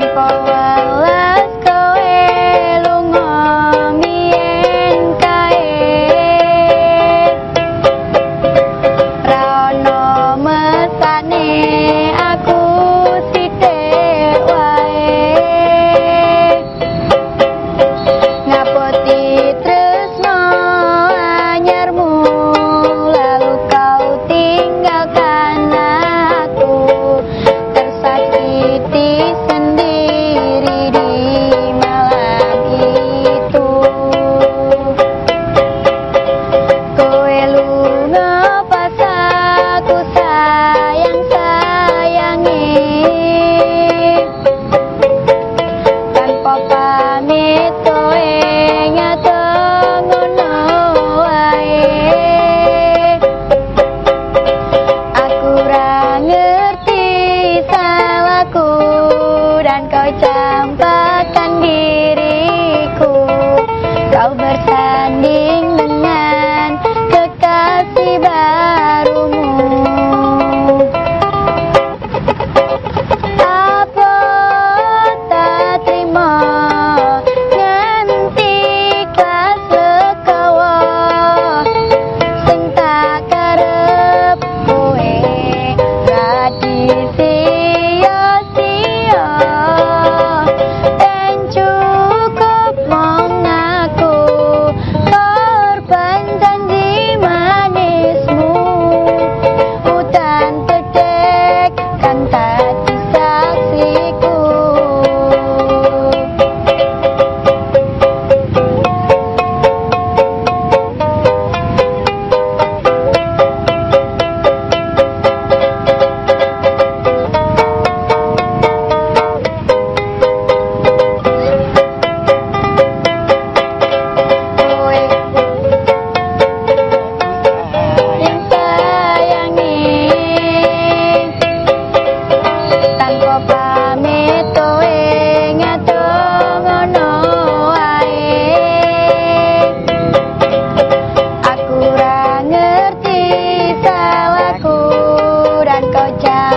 For a while. Bàn Kau bersanding dengan coi cha